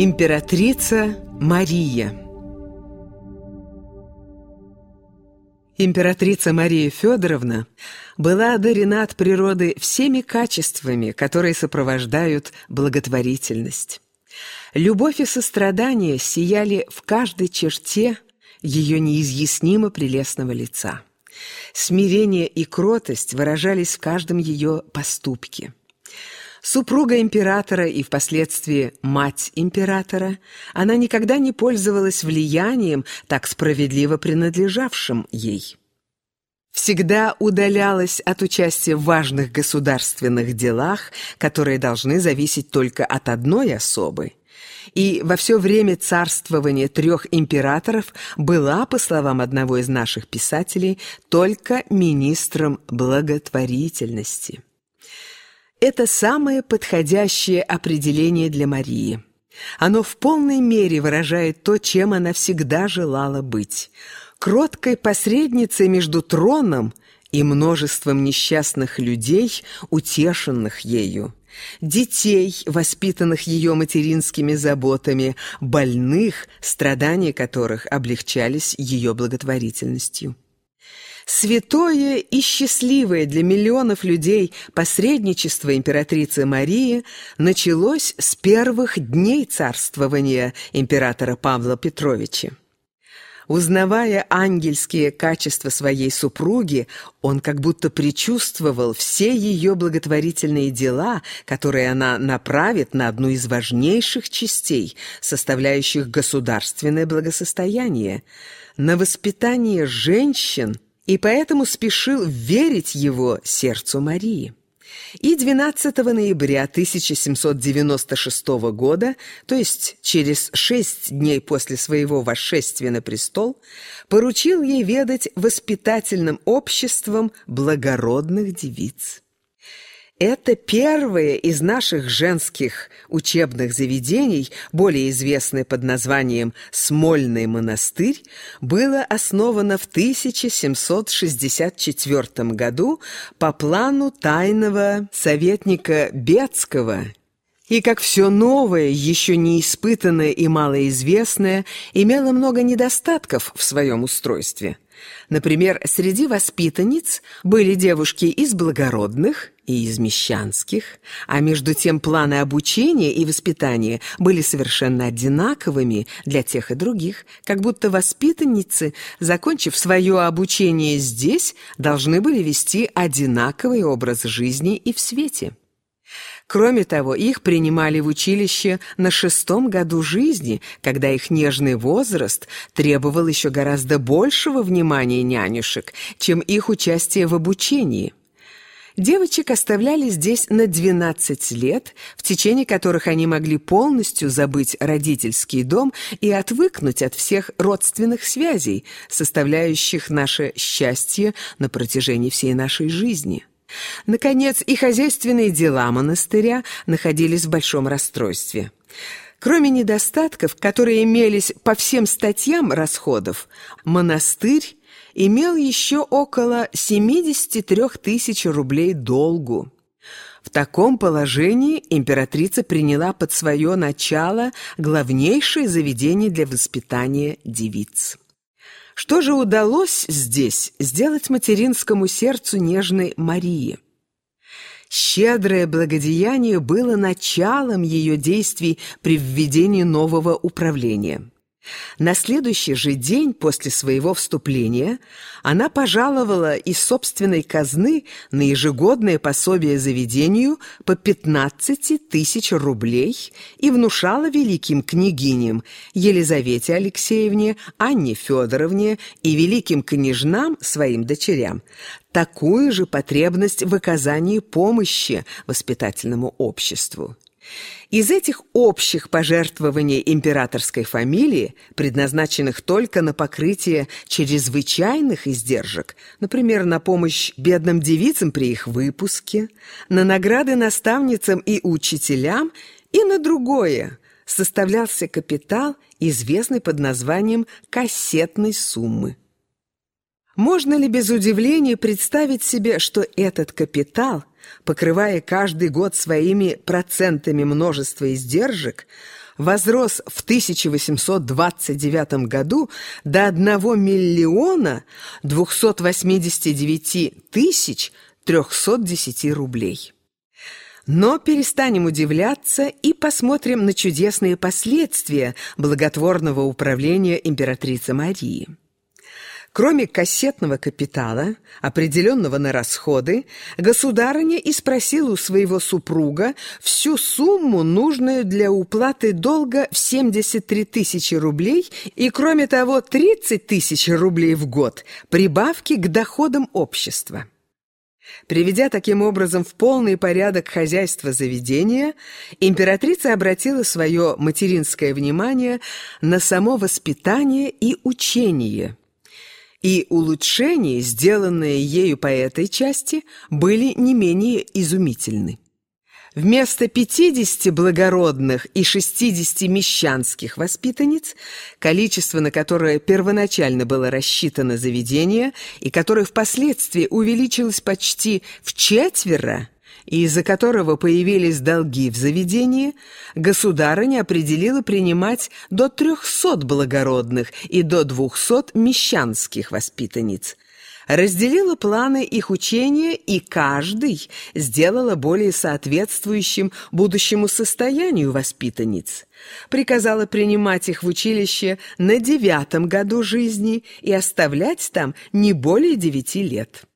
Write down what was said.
Императрица Мария Императрица Мария Федоровна была одарена от природы всеми качествами, которые сопровождают благотворительность. Любовь и сострадание сияли в каждой черте ее неизъяснимо прелестного лица. Смирение и кротость выражались в каждом ее поступке. Супруга императора и впоследствии мать императора, она никогда не пользовалась влиянием, так справедливо принадлежавшим ей. Всегда удалялась от участия в важных государственных делах, которые должны зависеть только от одной особы. И во все время царствования трех императоров была, по словам одного из наших писателей, только министром благотворительности. Это самое подходящее определение для Марии. Оно в полной мере выражает то, чем она всегда желала быть. Кроткой посредницей между троном и множеством несчастных людей, утешенных ею. Детей, воспитанных ее материнскими заботами, больных, страдания которых облегчались ее благотворительностью. Святое и счастливое для миллионов людей посредничество императрицы Марии началось с первых дней царствования императора Павла Петровича. Узнавая ангельские качества своей супруги, он как будто предчувствовал все ее благотворительные дела, которые она направит на одну из важнейших частей, составляющих государственное благосостояние, на воспитание женщин – и поэтому спешил верить его сердцу Марии. И 12 ноября 1796 года, то есть через шесть дней после своего восшествия на престол, поручил ей ведать воспитательным обществом благородных девиц. Это первое из наших женских учебных заведений, более известное под названием «Смольный монастырь», было основано в 1764 году по плану тайного советника Бецкого и, как все новое, еще не испытанное и малоизвестное, имело много недостатков в своем устройстве – Например, среди воспитанниц были девушки из благородных и из мещанских, а между тем планы обучения и воспитания были совершенно одинаковыми для тех и других, как будто воспитанницы, закончив свое обучение здесь, должны были вести одинаковый образ жизни и в свете. Кроме того, их принимали в училище на шестом году жизни, когда их нежный возраст требовал еще гораздо большего внимания нянюшек, чем их участие в обучении. Девочек оставляли здесь на 12 лет, в течение которых они могли полностью забыть родительский дом и отвыкнуть от всех родственных связей, составляющих наше счастье на протяжении всей нашей жизни. Наконец, и хозяйственные дела монастыря находились в большом расстройстве. Кроме недостатков, которые имелись по всем статьям расходов, монастырь имел еще около 73 тысяч рублей долгу. В таком положении императрица приняла под свое начало главнейшее заведение для воспитания девиц. Что же удалось здесь сделать материнскому сердцу нежной Марии? Щедрое благодеяние было началом ее действий при введении нового управления. На следующий же день после своего вступления она пожаловала из собственной казны на ежегодное пособие заведению по 15 тысяч рублей и внушала великим княгиням Елизавете Алексеевне, Анне Федоровне и великим княжнам, своим дочерям, такую же потребность в оказании помощи воспитательному обществу. Из этих общих пожертвований императорской фамилии, предназначенных только на покрытие чрезвычайных издержек, например, на помощь бедным девицам при их выпуске, на награды наставницам и учителям и на другое, составлялся капитал, известный под названием «кассетной суммы». Можно ли без удивления представить себе, что этот капитал, покрывая каждый год своими процентами множество издержек, возрос в 1829 году до 1 миллиона 289 тысяч 310 рублей. Но перестанем удивляться и посмотрим на чудесные последствия благотворного управления императрицы Марии. Кроме кассетного капитала, определенного на расходы, государыня и спросила у своего супруга всю сумму, нужную для уплаты долга в 73 тысячи рублей и, кроме того, 30 тысяч рублей в год прибавки к доходам общества. Приведя таким образом в полный порядок хозяйство заведения, императрица обратила свое материнское внимание на само воспитание и учение. И улучшения, сделанные ею по этой части, были не менее изумительны. Вместо 50 благородных и 60 мещанских воспитанниц, количество на которое первоначально было рассчитано заведение и которое впоследствии увеличилось почти в четверо, из-за которого появились долги в заведении, государыня определила принимать до 300 благородных и до 200 мещанских воспитанниц – разделила планы их учения и каждый сделала более соответствующим будущему состоянию воспитанниц. Приказала принимать их в училище на девятом году жизни и оставлять там не более девяти лет.